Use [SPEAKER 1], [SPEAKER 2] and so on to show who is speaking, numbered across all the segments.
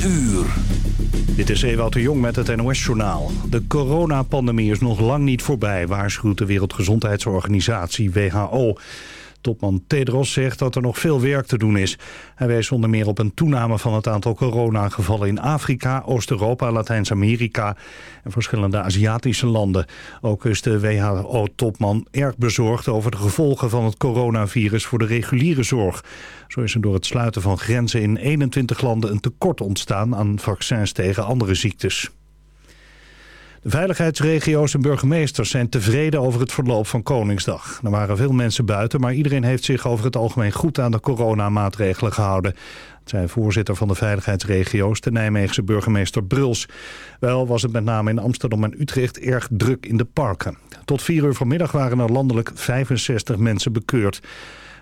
[SPEAKER 1] uur. Dit is Ewout de Jong met het NOS-journaal. De coronapandemie is nog lang niet voorbij, waarschuwt de Wereldgezondheidsorganisatie WHO. Topman Tedros zegt dat er nog veel werk te doen is. Hij wees onder meer op een toename van het aantal coronagevallen in Afrika, Oost-Europa, Latijns-Amerika en verschillende Aziatische landen. Ook is de WHO-topman erg bezorgd over de gevolgen van het coronavirus voor de reguliere zorg. Zo is er door het sluiten van grenzen in 21 landen een tekort ontstaan aan vaccins tegen andere ziektes. De veiligheidsregio's en burgemeesters zijn tevreden over het verloop van Koningsdag. Er waren veel mensen buiten, maar iedereen heeft zich over het algemeen goed aan de coronamaatregelen gehouden. Het zei voorzitter van de veiligheidsregio's, de Nijmeegse burgemeester Bruls. Wel was het met name in Amsterdam en Utrecht erg druk in de parken. Tot vier uur vanmiddag waren er landelijk 65 mensen bekeurd.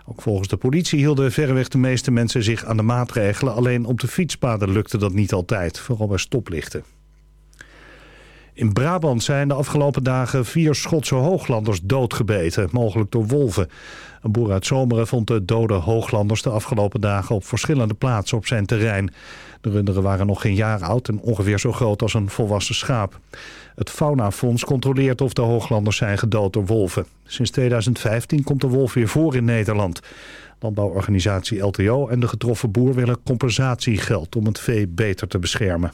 [SPEAKER 1] Ook volgens de politie hielden verreweg de meeste mensen zich aan de maatregelen. Alleen op de fietspaden lukte dat niet altijd, vooral bij stoplichten. In Brabant zijn de afgelopen dagen vier Schotse hooglanders doodgebeten, mogelijk door wolven. Een boer uit Zomeren vond de dode hooglanders de afgelopen dagen op verschillende plaatsen op zijn terrein. De runderen waren nog geen jaar oud en ongeveer zo groot als een volwassen schaap. Het Faunafonds controleert of de hooglanders zijn gedood door wolven. Sinds 2015 komt de wolf weer voor in Nederland. Landbouworganisatie LTO en de getroffen boer willen compensatiegeld om het vee beter te beschermen.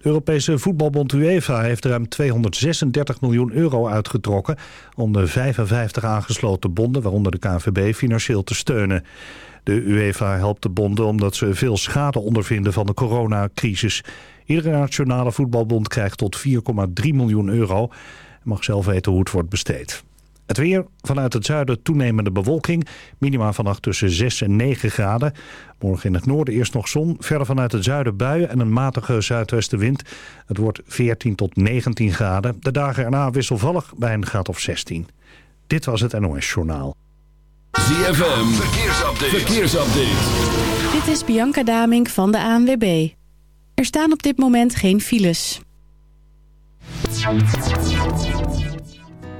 [SPEAKER 1] De Europese voetbalbond UEFA heeft ruim 236 miljoen euro uitgetrokken... om de 55 aangesloten bonden, waaronder de KNVB, financieel te steunen. De UEFA helpt de bonden omdat ze veel schade ondervinden van de coronacrisis. Iedere nationale voetbalbond krijgt tot 4,3 miljoen euro... en mag zelf weten hoe het wordt besteed. Het weer, vanuit het zuiden toenemende bewolking. Minima vannacht tussen 6 en 9 graden. Morgen in het noorden eerst nog zon. Verder vanuit het zuiden buien en een matige zuidwestenwind. Het wordt 14 tot 19 graden. De dagen erna wisselvallig bij een graad of 16. Dit was het NOS Journaal.
[SPEAKER 2] ZFM, verkeersupdate. verkeersupdate.
[SPEAKER 3] Dit is Bianca Damink van de ANWB. Er staan op dit moment geen files.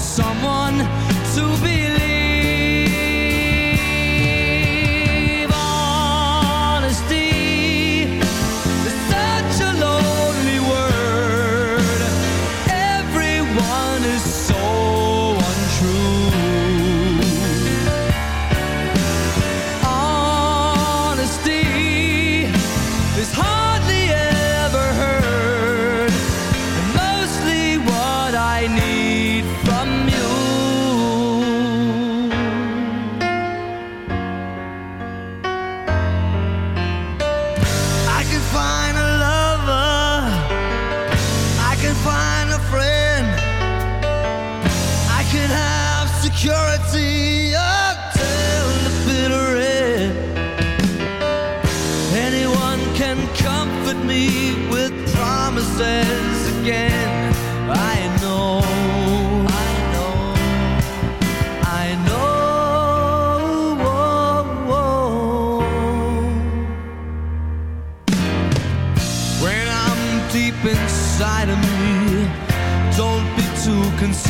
[SPEAKER 4] some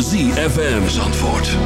[SPEAKER 5] ZFM Zandvoort.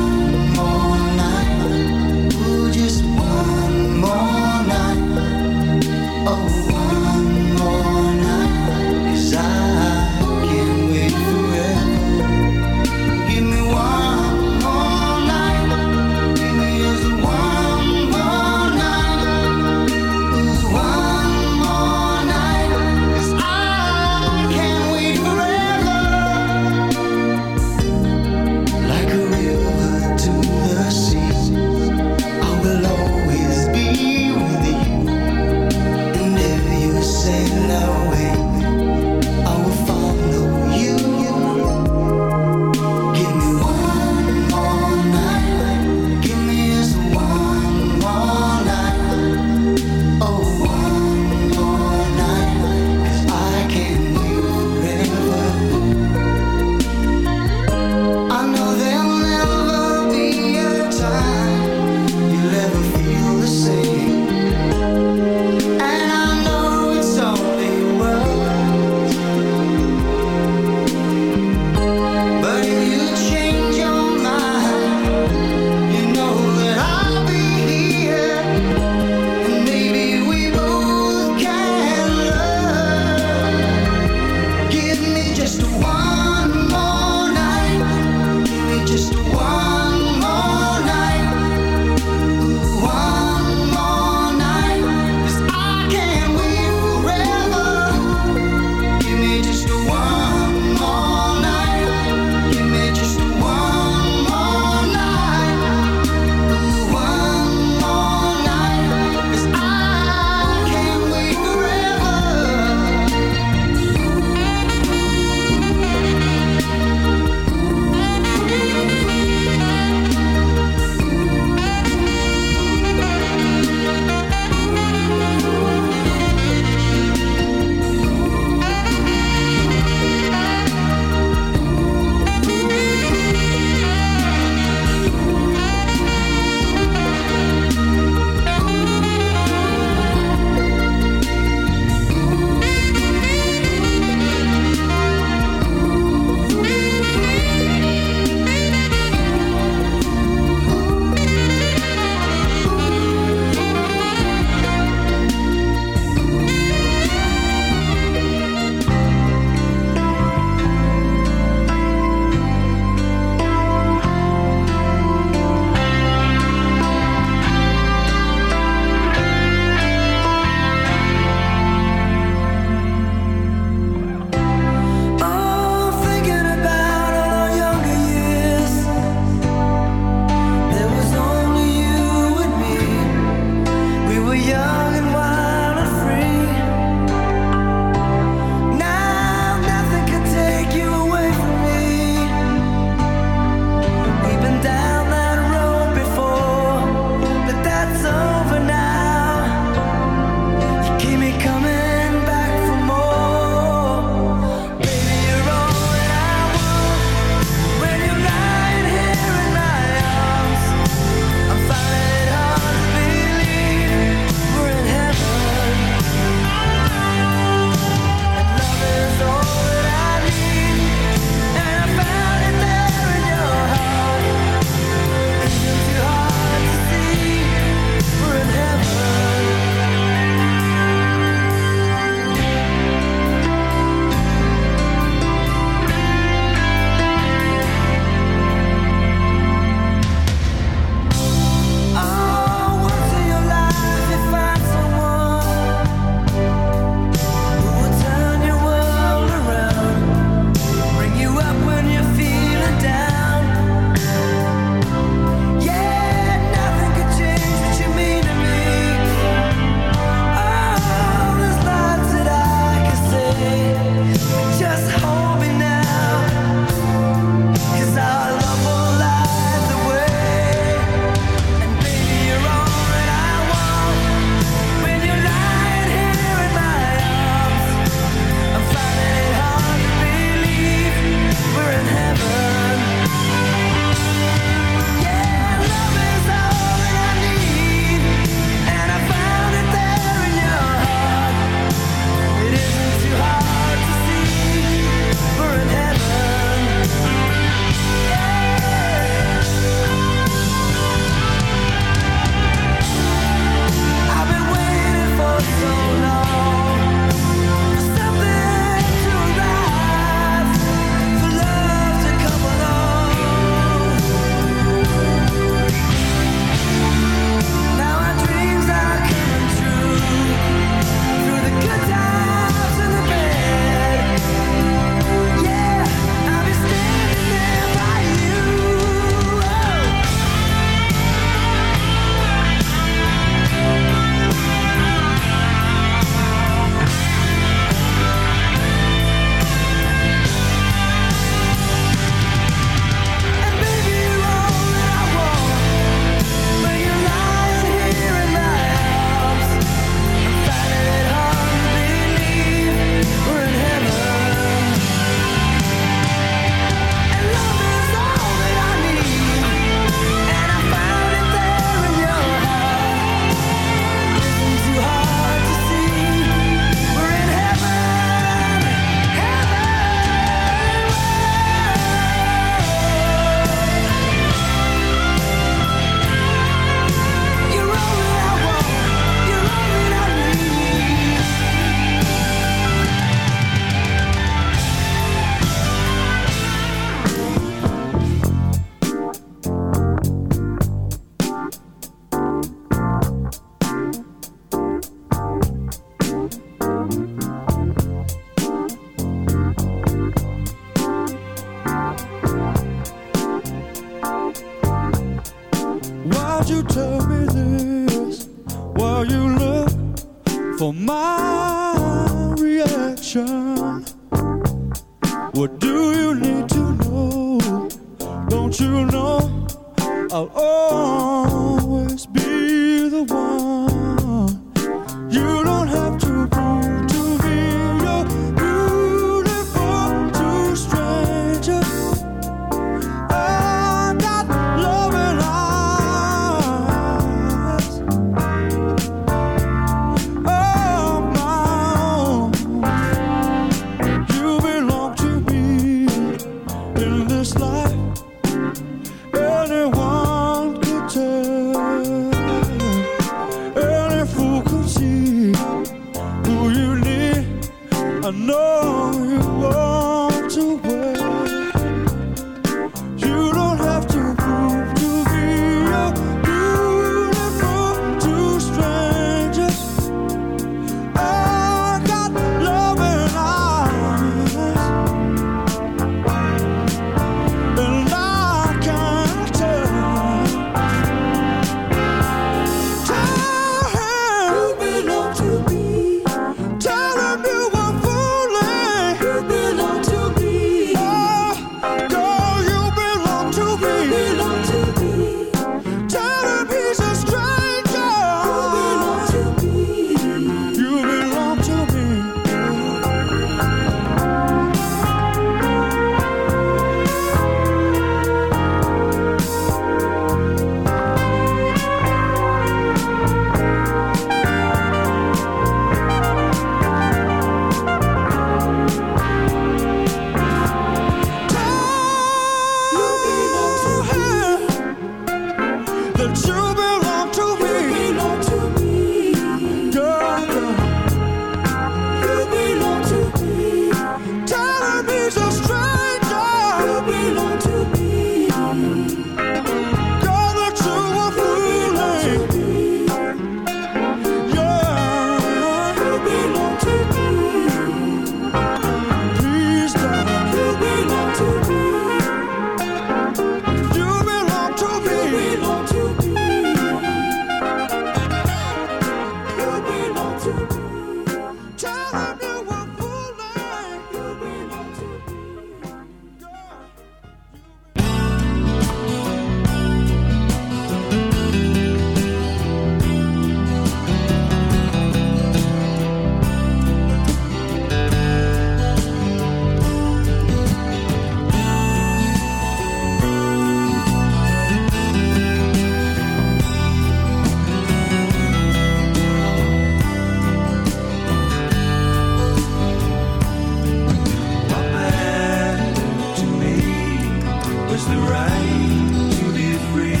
[SPEAKER 6] the right to be free.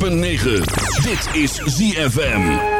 [SPEAKER 6] 106.9.
[SPEAKER 2] Dit is ZFM.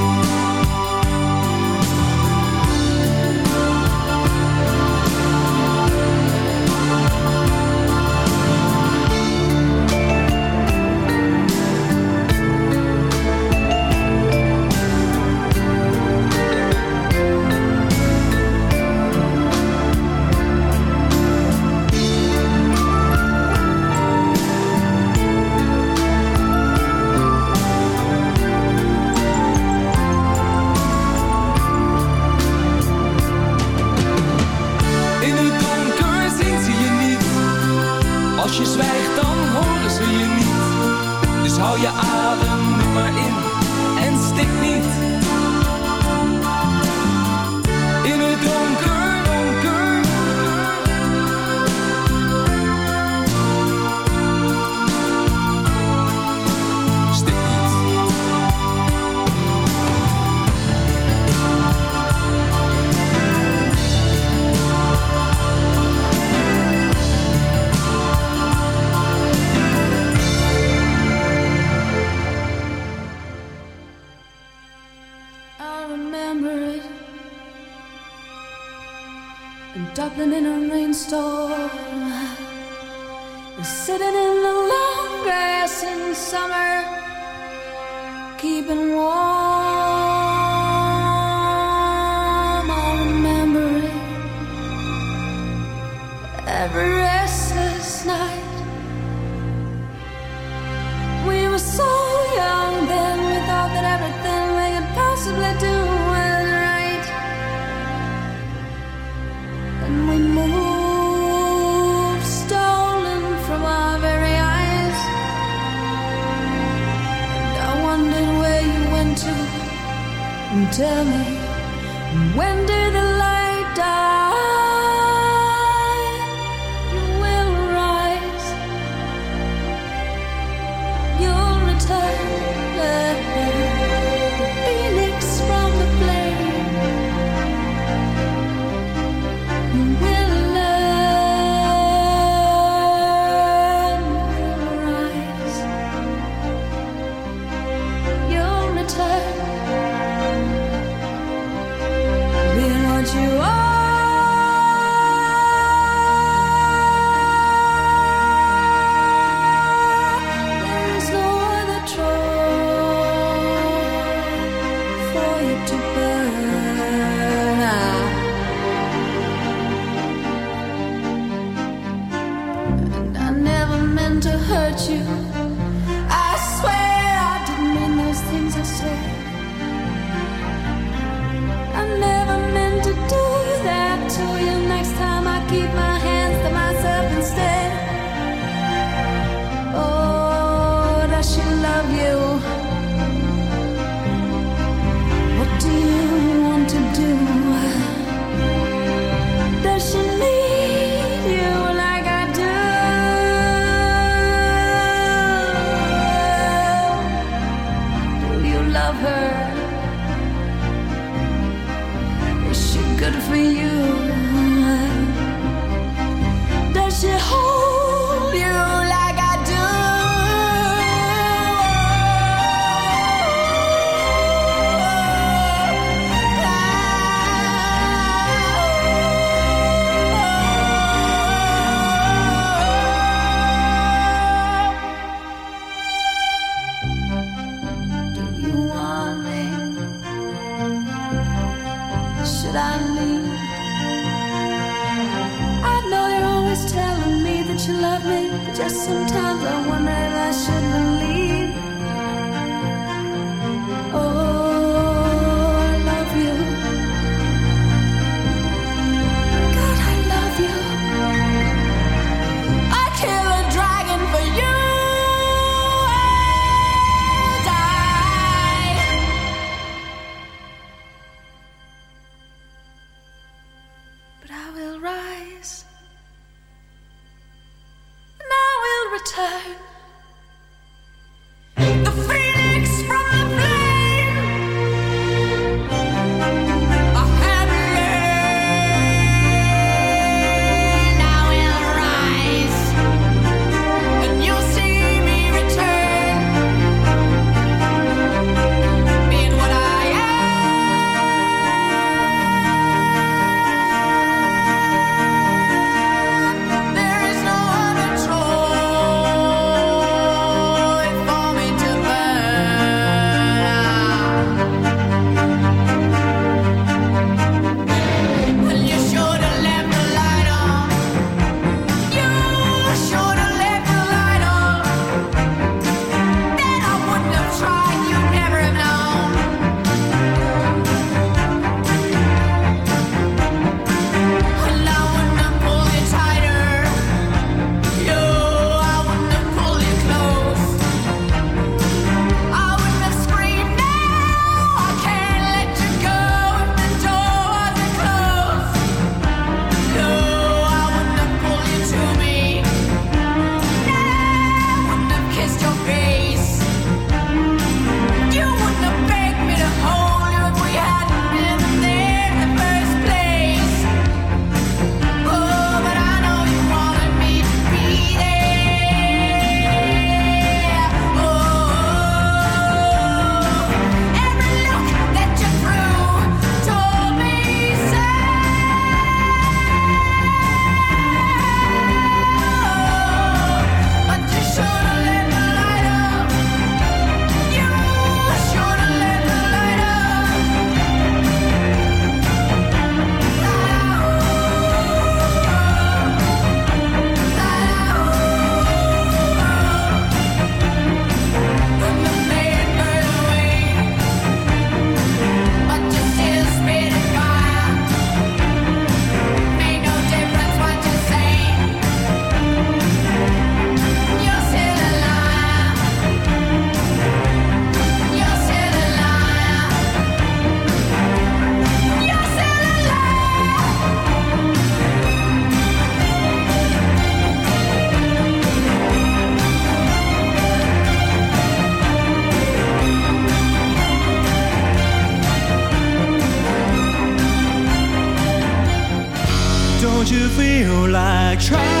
[SPEAKER 4] try.